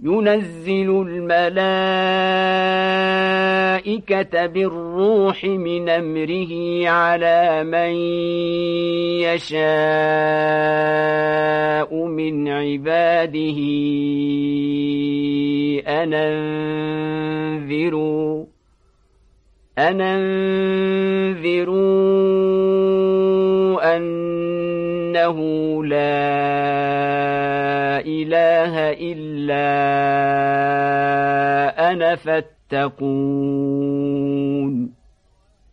ينزل الملائكة بالروح من أمره على من يشاء من عباده. أننذروا أننذروا أنه لا إله إلا أنا فاتقون.